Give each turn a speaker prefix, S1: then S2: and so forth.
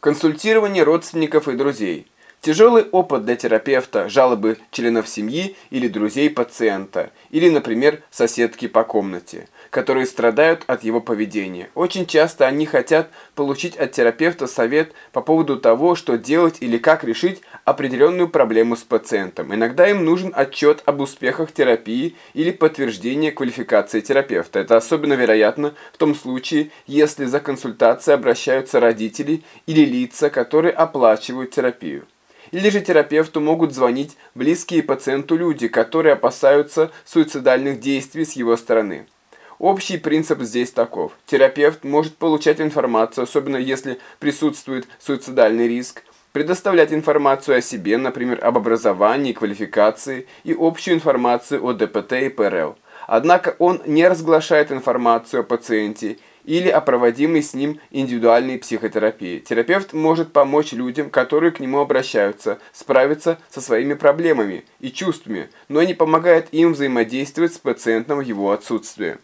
S1: Консультирование родственников и друзей. Тяжелый опыт для терапевта, жалобы членов семьи или друзей пациента, или, например, соседки по комнате, которые страдают от его поведения. Очень часто они хотят получить от терапевта совет по поводу того, что делать или как решить определенную проблему с пациентом. Иногда им нужен отчет об успехах терапии или подтверждение квалификации терапевта. Это особенно вероятно в том случае, если за консультацией обращаются родители или лица, которые оплачивают терапию. Или же терапевту могут звонить близкие пациенту люди, которые опасаются суицидальных действий с его стороны. Общий принцип здесь таков. Терапевт может получать информацию, особенно если присутствует суицидальный риск, предоставлять информацию о себе, например, об образовании, квалификации и общую информацию о ДПТ и ПРЛ. Однако он не разглашает информацию о пациенте или о проводимой с ним индивидуальной психотерапии. Терапевт может помочь людям, которые к нему обращаются, справиться со своими проблемами и чувствами, но не помогает им взаимодействовать с пациентом в его отсутствие.